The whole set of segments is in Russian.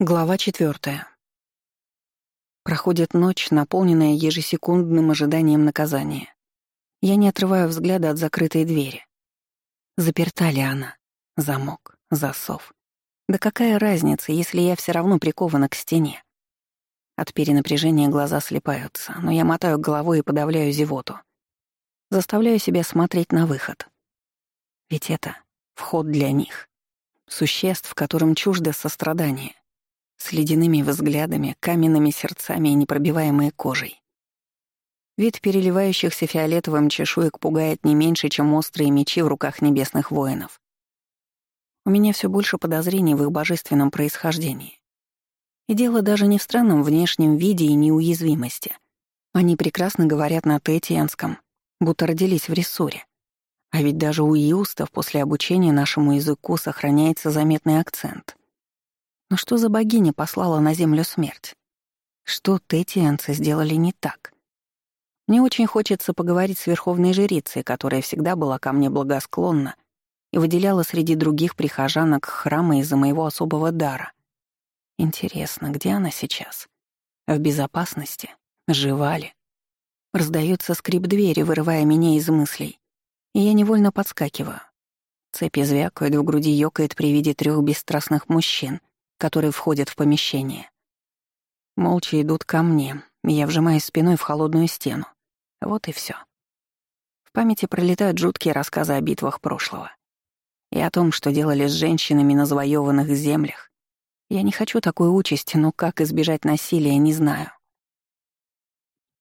Глава четвертая. Проходит ночь, наполненная ежесекундным ожиданием наказания. Я не отрываю взгляда от закрытой двери. Заперта ли она? Замок, засов. Да какая разница, если я все равно прикована к стене? От перенапряжения глаза слепаются, но я мотаю головой и подавляю зевоту. Заставляю себя смотреть на выход. Ведь это вход для них. Существ, которым чуждо сострадание с ледяными взглядами, каменными сердцами и непробиваемой кожей. Вид переливающихся фиолетовым чешуек пугает не меньше, чем острые мечи в руках небесных воинов. У меня все больше подозрений в их божественном происхождении. И дело даже не в странном внешнем виде и неуязвимости. Они прекрасно говорят на тетианском, будто родились в Рессуре. А ведь даже у иустов после обучения нашему языку сохраняется заметный акцент. Но что за богиня послала на землю смерть? Что тетианцы сделали не так? Мне очень хочется поговорить с верховной жрицей, которая всегда была ко мне благосклонна и выделяла среди других прихожанок храма из-за моего особого дара. Интересно, где она сейчас? В безопасности? Жива ли? Раздается скрип двери, вырывая меня из мыслей, и я невольно подскакиваю. Цепи звякают, в груди ёкает при виде трех бесстрастных мужчин, которые входят в помещение. Молча идут ко мне, я вжимаюсь спиной в холодную стену. Вот и все. В памяти пролетают жуткие рассказы о битвах прошлого. И о том, что делали с женщинами на завоеванных землях. Я не хочу такой участи, но как избежать насилия, не знаю.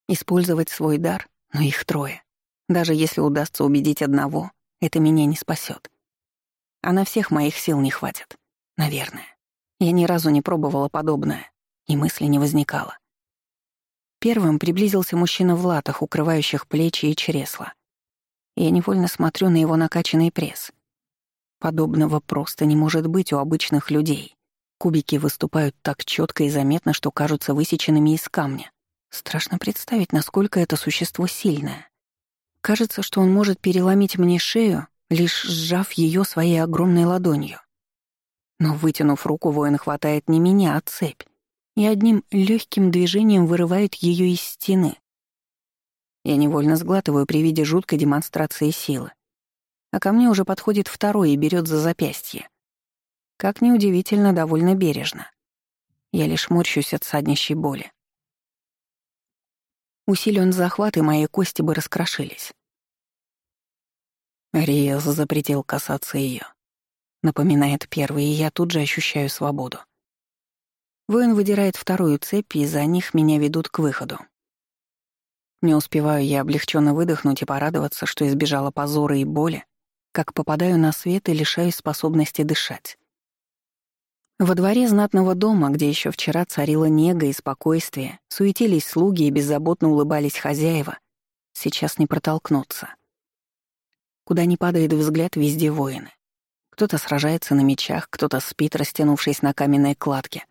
Использовать свой дар, но их трое. Даже если удастся убедить одного, это меня не спасет. А на всех моих сил не хватит. Наверное. Я ни разу не пробовала подобное, и мысли не возникало. Первым приблизился мужчина в латах, укрывающих плечи и чресла. Я невольно смотрю на его накачанный пресс. Подобного просто не может быть у обычных людей. Кубики выступают так четко и заметно, что кажутся высеченными из камня. Страшно представить, насколько это существо сильное. Кажется, что он может переломить мне шею, лишь сжав ее своей огромной ладонью. Но, вытянув руку, воин хватает не меня, а цепь, и одним легким движением вырывает ее из стены. Я невольно сглатываю при виде жуткой демонстрации силы. А ко мне уже подходит второй и берет за запястье. Как неудивительно, довольно бережно. Я лишь морщусь от саднищей боли. Усилен захват, и мои кости бы раскрошились. Риас запретил касаться ее. Напоминает первый, и я тут же ощущаю свободу. Воин выдирает вторую цепь, и за них меня ведут к выходу. Не успеваю я облегченно выдохнуть и порадоваться, что избежала позора и боли, как попадаю на свет и лишаюсь способности дышать. Во дворе знатного дома, где еще вчера царила нега и спокойствие, суетились слуги и беззаботно улыбались хозяева, сейчас не протолкнуться. Куда ни падает взгляд, везде воины. Кто-то сражается на мечах, кто-то спит, растянувшись на каменной кладке.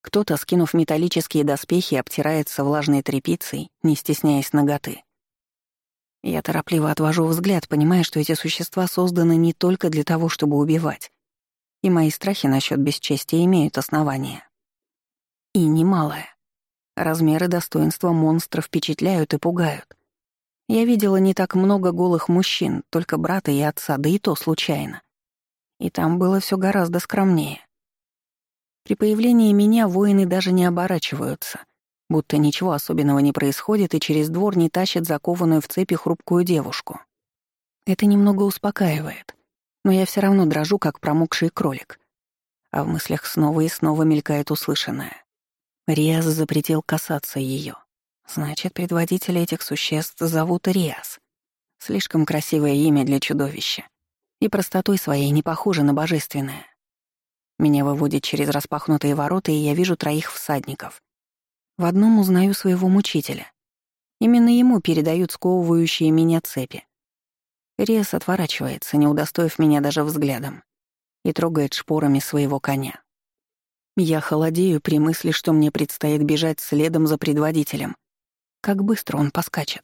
Кто-то, скинув металлические доспехи, обтирается влажной тряпицей, не стесняясь ноготы. Я торопливо отвожу взгляд, понимая, что эти существа созданы не только для того, чтобы убивать. И мои страхи насчет бесчестия имеют основания. И немалое. Размеры достоинства монстров впечатляют и пугают. Я видела не так много голых мужчин, только брата и отца, да и то случайно. И там было все гораздо скромнее. При появлении меня воины даже не оборачиваются, будто ничего особенного не происходит и через двор не тащат закованную в цепи хрупкую девушку. Это немного успокаивает, но я все равно дрожу, как промокший кролик. А в мыслях снова и снова мелькает услышанное. Риас запретил касаться ее. Значит, предводителя этих существ зовут Риас. Слишком красивое имя для чудовища и простотой своей не похожа на божественное. Меня выводит через распахнутые ворота, и я вижу троих всадников. В одном узнаю своего мучителя. Именно ему передают сковывающие меня цепи. Рес отворачивается, не удостоив меня даже взглядом, и трогает шпорами своего коня. Я холодею при мысли, что мне предстоит бежать следом за предводителем. Как быстро он поскачет.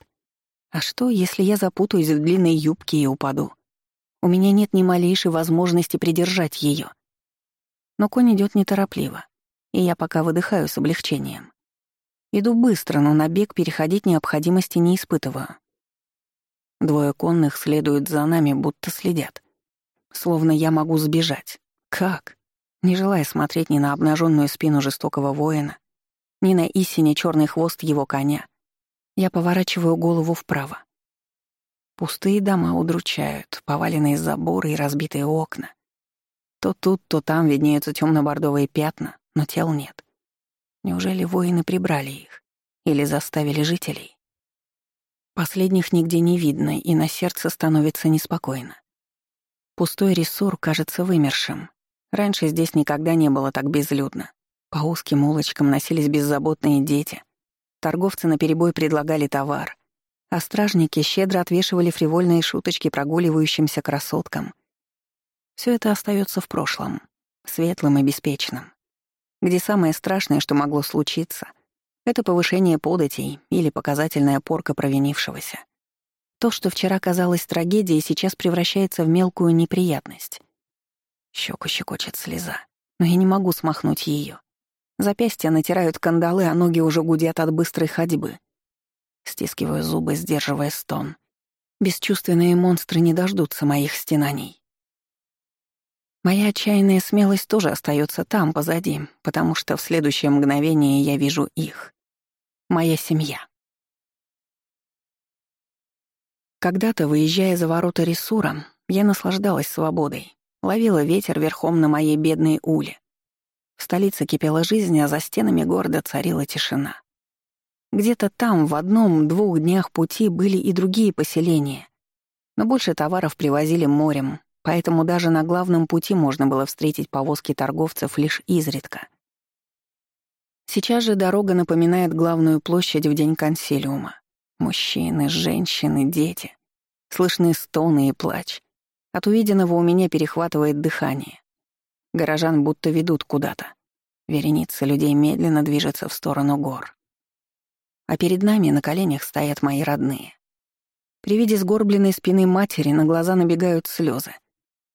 А что, если я запутаюсь в длинной юбке и упаду? У меня нет ни малейшей возможности придержать ее. Но конь идет неторопливо. и я пока выдыхаю с облегчением. Иду быстро, но на бег переходить необходимости не испытываю. Двое конных следуют за нами, будто следят. Словно я могу сбежать. Как? Не желая смотреть ни на обнаженную спину жестокого воина, ни на истине черный хвост его коня, я поворачиваю голову вправо. Пустые дома удручают, поваленные заборы и разбитые окна. То тут, то там виднеются темно-бордовые пятна, но тел нет. Неужели воины прибрали их? Или заставили жителей? Последних нигде не видно, и на сердце становится неспокойно. Пустой ресур кажется вымершим. Раньше здесь никогда не было так безлюдно. По узким улочкам носились беззаботные дети. Торговцы наперебой предлагали товар, а стражники щедро отвешивали фривольные шуточки прогуливающимся красоткам. Все это остается в прошлом, светлым и беспечным, где самое страшное, что могло случиться, это повышение податей или показательная порка провинившегося. То, что вчера казалось трагедией, сейчас превращается в мелкую неприятность. Щеку щекочет слеза, но я не могу смахнуть ее. Запястья натирают кандалы, а ноги уже гудят от быстрой ходьбы. Стискиваю зубы, сдерживая стон. Бесчувственные монстры не дождутся моих стенаний. Моя отчаянная смелость тоже остается там, позади, потому что в следующее мгновение я вижу их. Моя семья. Когда-то, выезжая за ворота Ресура, я наслаждалась свободой, ловила ветер верхом на моей бедной уле. В столице кипела жизнь, а за стенами города царила тишина. Где-то там, в одном-двух днях пути, были и другие поселения. Но больше товаров привозили морем, поэтому даже на главном пути можно было встретить повозки торговцев лишь изредка. Сейчас же дорога напоминает главную площадь в день консилиума. Мужчины, женщины, дети. Слышны стоны и плач. От увиденного у меня перехватывает дыхание. Горожан будто ведут куда-то. Вереница людей медленно движется в сторону гор. А перед нами на коленях стоят мои родные. При виде сгорбленной спины матери на глаза набегают слезы.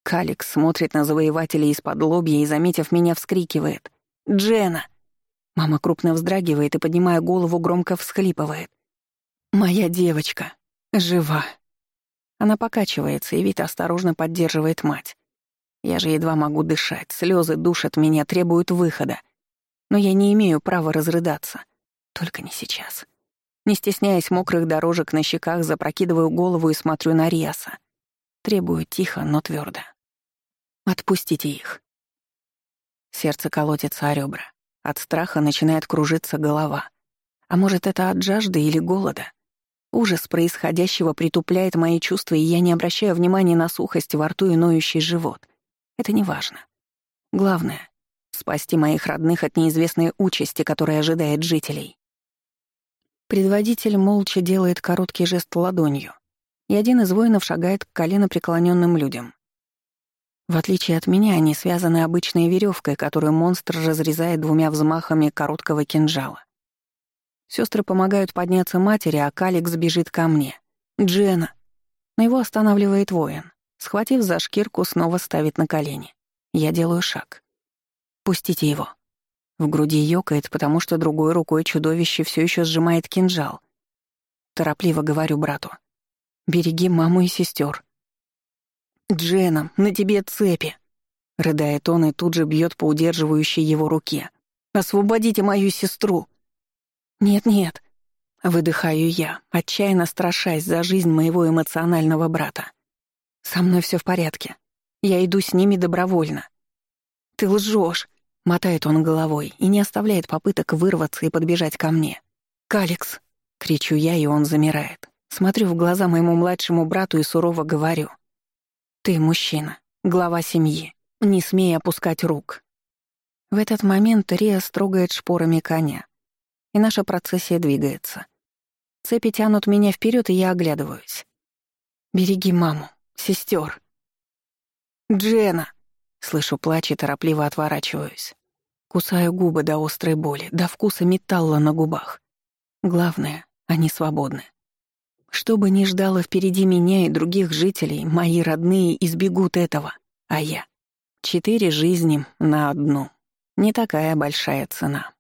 Каликс смотрит на завоевателей из-под лобья и, заметив меня, вскрикивает. «Джена!» Мама крупно вздрагивает и, поднимая голову, громко всхлипывает. «Моя девочка. Жива». Она покачивается, и вид осторожно поддерживает мать. Я же едва могу дышать, слезы душат меня, требуют выхода. Но я не имею права разрыдаться. Только не сейчас. Не стесняясь мокрых дорожек на щеках, запрокидываю голову и смотрю на Риаса. Требую тихо, но твердо. «Отпустите их». Сердце колотится о ребра. От страха начинает кружиться голова. А может, это от жажды или голода? Ужас происходящего притупляет мои чувства, и я не обращаю внимания на сухость во рту и ноющий живот. Это не важно. Главное — спасти моих родных от неизвестной участи, которая ожидает жителей. Предводитель молча делает короткий жест ладонью, и один из воинов шагает к колено преклоненным людям. В отличие от меня, они связаны обычной веревкой, которую монстр разрезает двумя взмахами короткого кинжала. Сестры помогают подняться матери, а Каликс бежит ко мне. «Джена!» Но его останавливает воин. Схватив за шкирку, снова ставит на колени. Я делаю шаг. «Пустите его». В груди ёкает, потому что другой рукой чудовище все еще сжимает кинжал. Торопливо говорю брату. «Береги маму и сестер. «Дженом, на тебе цепи!» Рыдает он и тут же бьет по удерживающей его руке. «Освободите мою сестру!» «Нет-нет», — выдыхаю я, отчаянно страшась за жизнь моего эмоционального брата. «Со мной все в порядке. Я иду с ними добровольно». «Ты лжешь, мотает он головой и не оставляет попыток вырваться и подбежать ко мне. «Каликс!» — кричу я, и он замирает. Смотрю в глаза моему младшему брату и сурово говорю. Ты мужчина, глава семьи. Не смей опускать рук. В этот момент Рия строгает шпорами коня, и наша процессия двигается. Цепи тянут меня вперед, и я оглядываюсь. «Береги маму, сестер. «Джена!» — слышу плач и торопливо отворачиваюсь. Кусаю губы до острой боли, до вкуса металла на губах. Главное, они свободны. Что бы ни ждало впереди меня и других жителей, мои родные избегут этого, а я. Четыре жизни на одну. Не такая большая цена.